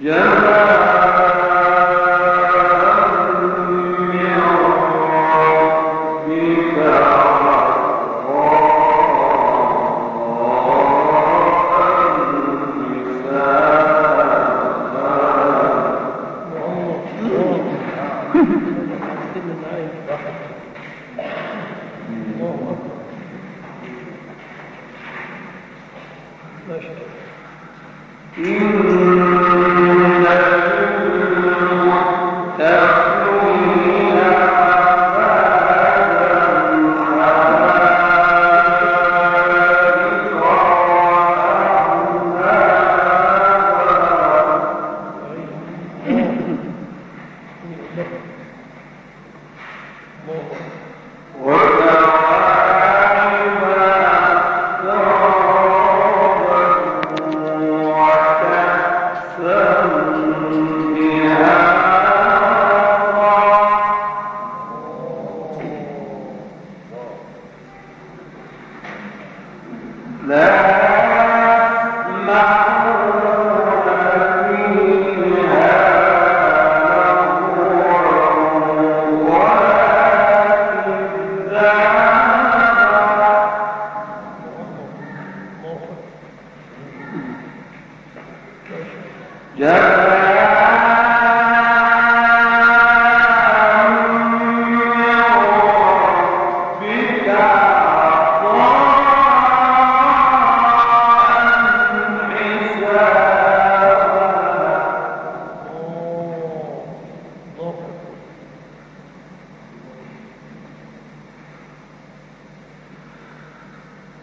Yeah.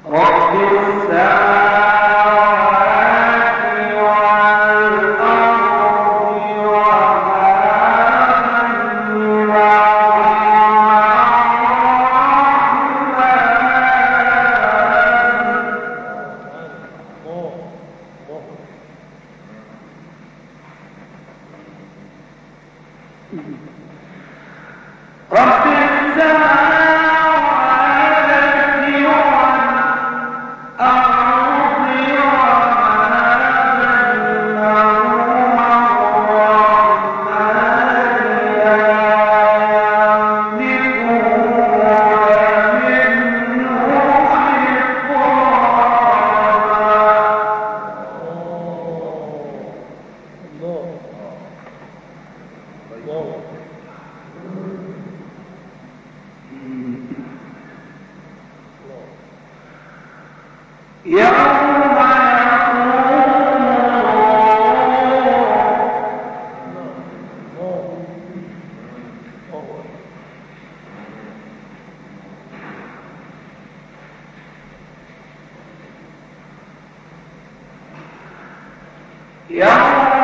يوم Ja.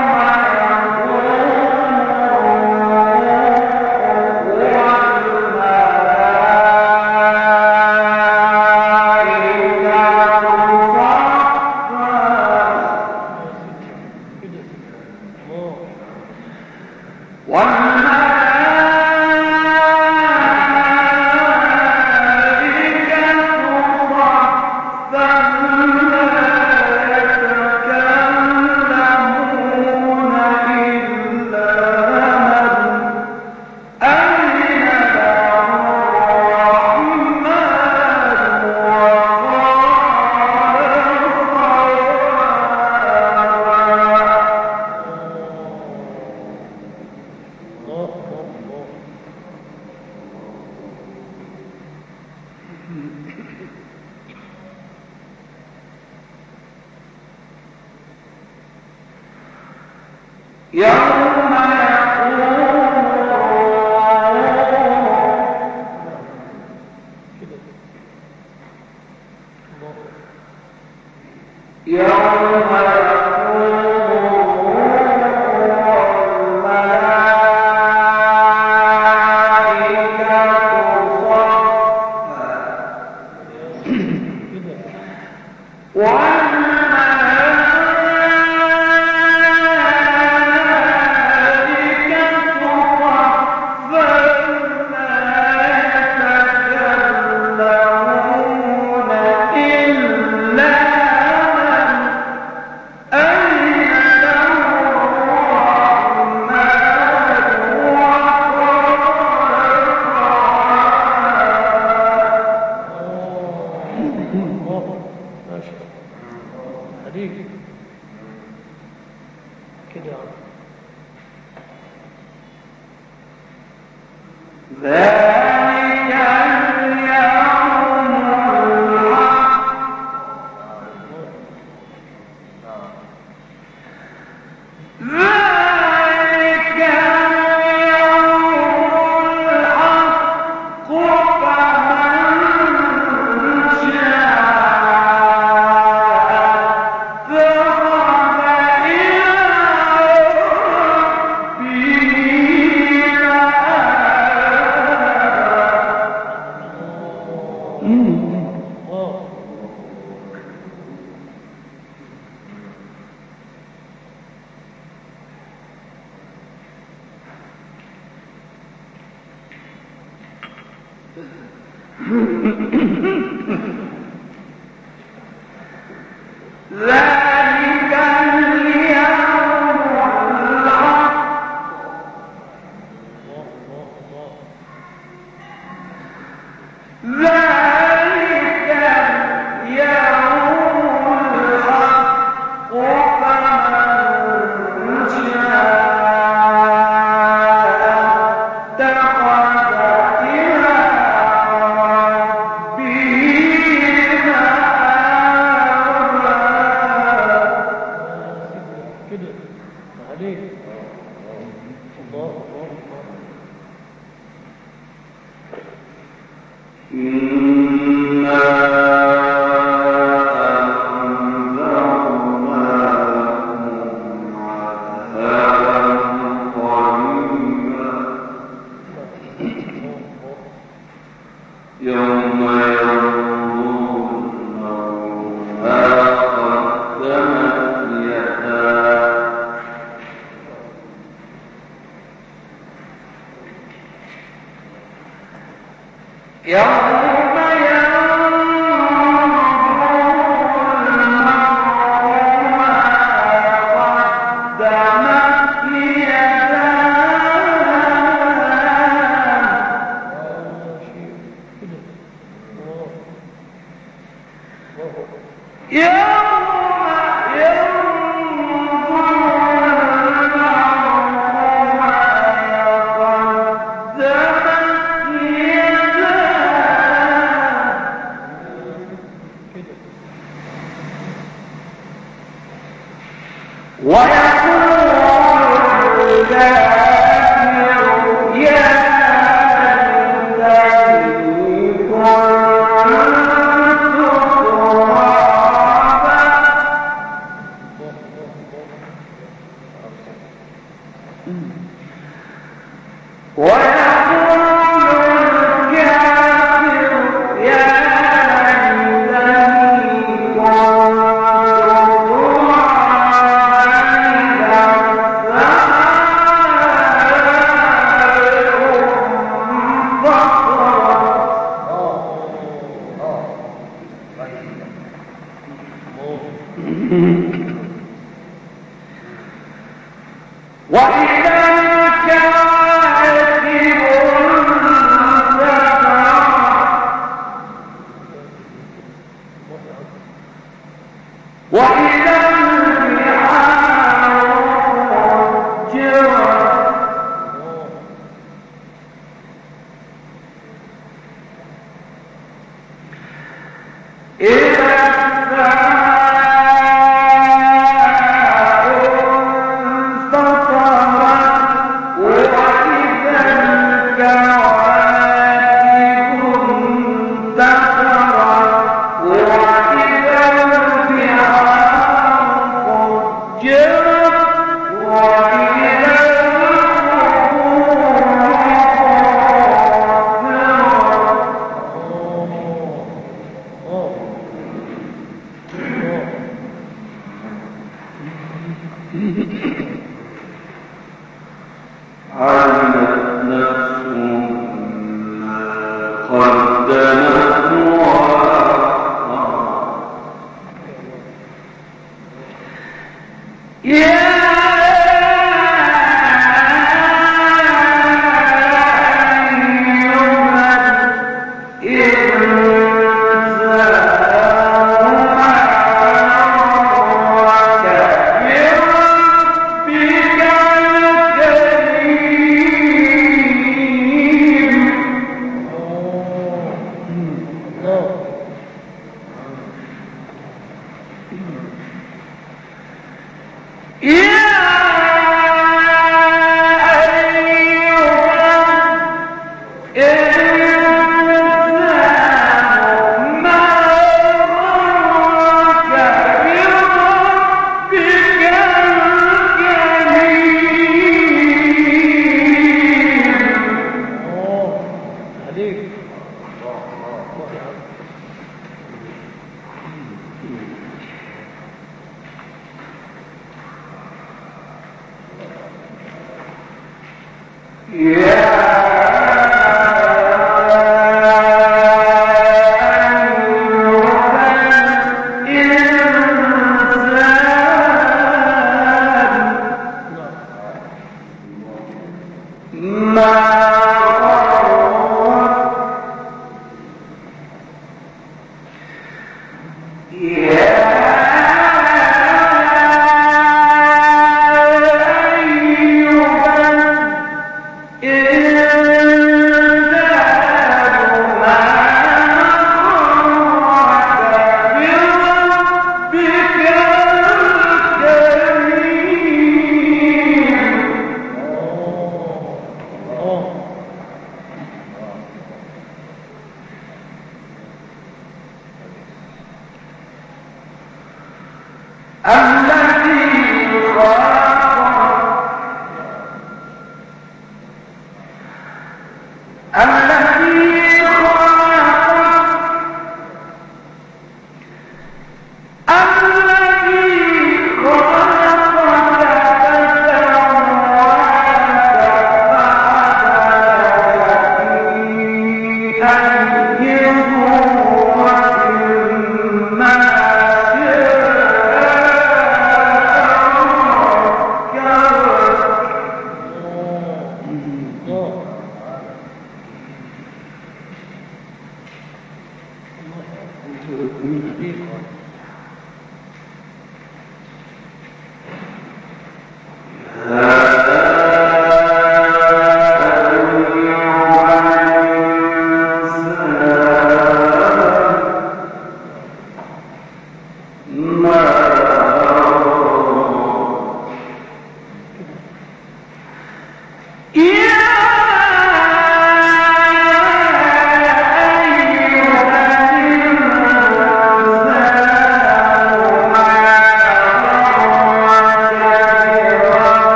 يوم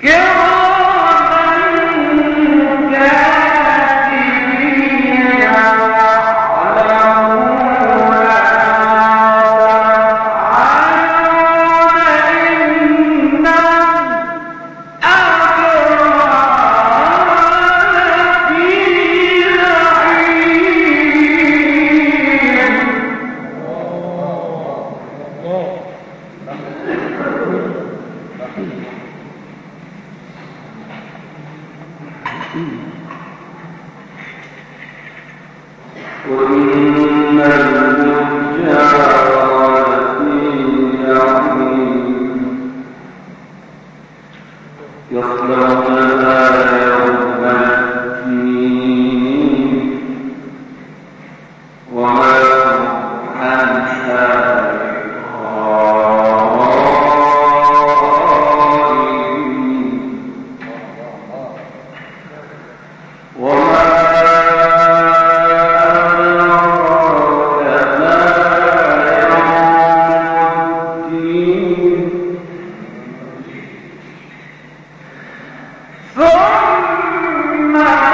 Yeah. ثم